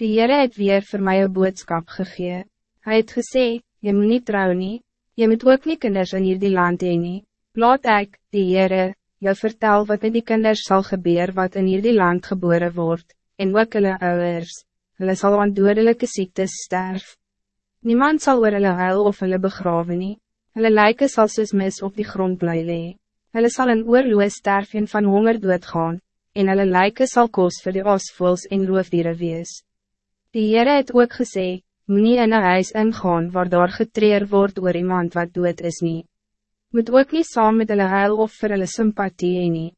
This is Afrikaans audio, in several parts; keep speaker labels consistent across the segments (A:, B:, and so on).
A: Die Heere het weer voor mij een boodskap gegee. Hij het gesê, je moet niet trouwen nie, je moet ook niet kinders in hierdie land heen nie. Laat ek, die Heere, jou vertel wat met die kinders zal gebeuren wat in hierdie land geboren wordt, en ook hulle ouders, hulle sal aan dodelijke ziektes sterf. Niemand zal oor hulle huil of hulle begraven nie, hulle lijken sal soos mis op die grond bly lee. Hulle sal in oorloos sterf en van honger doodgaan, en hulle lijken sal kos vir die osvoels en roofdieren wees. Die Heere het ook gesê, nie in een huis ingaan waar daar getreer word oor iemand wat dood is nie. Moet ook niet saam met hulle huil of vir hulle sympathie nie.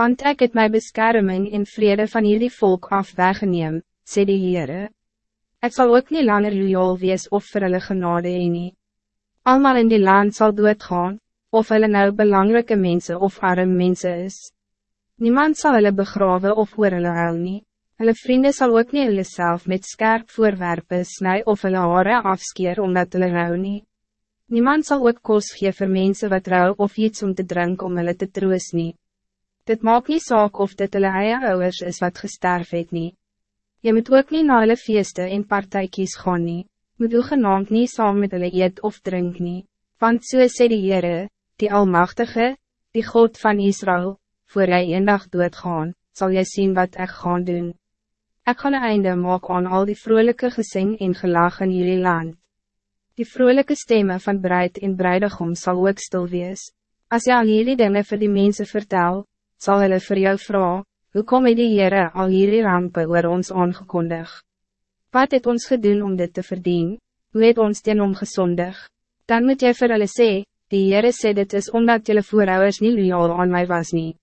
A: Want ek het my beskerming en vrede van hierdie volk af weggeneem, sê die Heere. Ek sal ook niet langer loyaal wees of vir hulle genade nie. Almal in die land zal doodgaan, of hulle nou belangrijke mensen of arm mensen is. Niemand zal hulle begraven of oor hulle huil nie. Hulle vrienden zal ook niet hulle self met skerp voorwerpen snij of hulle hare afskeer omdat hulle rouw nie. Niemand zal ook kos gee vir mense wat rouw of iets om te drinken om hulle te troos nie. Dit maakt niet saak of dit hulle eie ouders is wat gesterf het nie. Je moet ook niet na hulle feeste en partijkies gaan nie. Moet u genaamd nie saam met hulle eet of drink nie. Want so sê die Heere, die Almachtige, die God van Israël, voor jy eendag doodgaan, zal jy zien wat ik gaan doen. Ik ga een einde maken aan al die vrolijke gezing en gelag in jullie land. Die vrolijke stemmen van bruid en bruidegom zal ook stil wees. Als je al jullie dingen voor die mensen vertel, zal hulle voor jou vragen, hoe kom die Heere al jullie rampen oor ons aangekondig? Wat het ons gedaan om dit te verdienen? Hoe het ons ten omgezondig? Dan moet jy vir hulle sê, die Heere sê dit is omdat jullie voorouders niet loyaal aan mij was nie.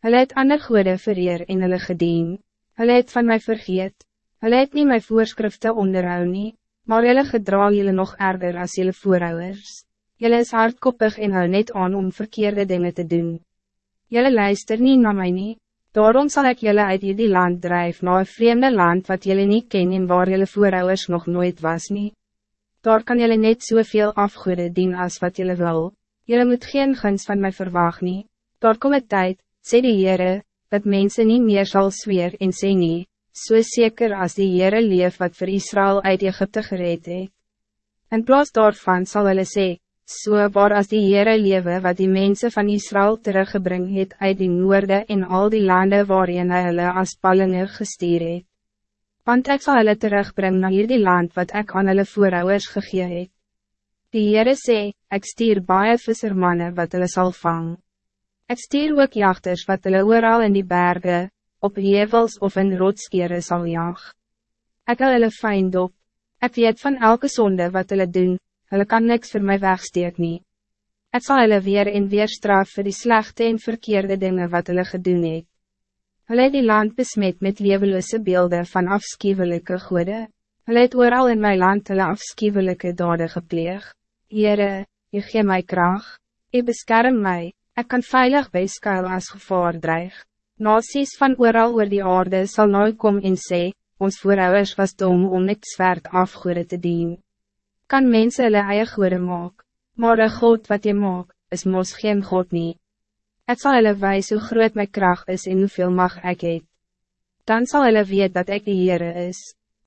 A: Hulle het ander goede vereer en hulle gedien. Hulle het van mij vergeet. Hulle het nie my voorskrifte onderhou nie, maar hulle gedra julle nog erger als julle voorouders. Julle is hardkoppig en hou net aan om verkeerde dingen te doen. Julle luister niet naar mij nie, daarom zal ik julle uit die land drijf naar een vreemde land wat julle niet ken en waar julle voorouders nog nooit was nie. Daar kan julle net soveel afgoede dien als wat julle wil. Julle moet geen gunst van mij verwacht nie. Daar kom het tijd, sê die Heere, dat mensen niet meer zal zweer en sê nie, so zeker als die Heere leef wat voor Israël uit Egypte gereed het. In plaas daarvan sal hulle sê, so waar as die Heere lewe wat die mensen van Israël teruggebring het uit die noorde en al die landen waarin hy hulle as ballinge gestuur het. Want ek sal hulle terugbring na hierdie land wat ik aan hulle voorouders gegee het. Die Heere sê, ek stuur baie vissermanne wat hulle sal vangen. Ik stuur ook jachters wat hulle ooral in die bergen, op hevels of in rotskere sal jag. Ek hou hulle fijn dop. Ek weet van elke zonde wat hulle doen, hulle kan niks voor mij wegsteek nie. Ek sal hulle weer en weer straf vir die slechte en verkeerde dingen wat hulle gedoen het. Hulle het die land besmet met levenloze beelden van afskiewelike goede. Hulle het ooral in mijn land hulle afskiewelike dade gepleeg. Heere, je gee my kracht, je beskerm mij. Ik kan veilig bij skuil als gevaar dreig. Nasies van ooral oor die aarde zal nooit komen in sê, ons voorouders was dom om net zwaard afgoede te dien. Kan mensen hulle eie goede maak, maar de God wat je maak, is mos geen God nie. Het zal hulle wijs hoe groot mijn kracht is en hoeveel mag ik het. Dan zal hulle weet dat ik de Heere is.